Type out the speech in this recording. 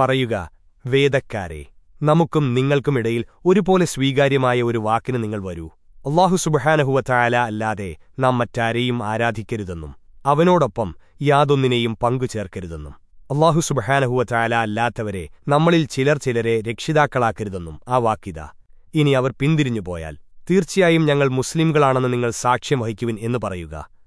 പറയുക വേദക്കാരെ നമുക്കും നിങ്ങൾക്കുമിടയിൽ ഒരുപോലെ സ്വീകാര്യമായ ഒരു വാക്കിന് നിങ്ങൾ വരൂ. അള്ളാഹു സുബഹാനഹുവറ്റായാല അല്ലാതെ നാം മറ്റാരെയും ആരാധിക്കരുതെന്നും അവനോടൊപ്പം യാതൊന്നിനെയും പങ്കു ചേർക്കരുതെന്നും അള്ളാഹു സുബഹാനഹുവറ്റായാല അല്ലാത്തവരെ നമ്മളിൽ ചിലർ ചിലരെ രക്ഷിതാക്കളാക്കരുതെന്നും ആ വാക്കിത. ഇനി അവർ പിന്തിരിഞ്ഞുപോയാൽ തീർച്ചയായും ഞങ്ങൾ മുസ്ലിംകളാണെന്ന് നിങ്ങൾ സാക്ഷ്യം വഹിക്കുവിൻ എന്ന് പറയുക.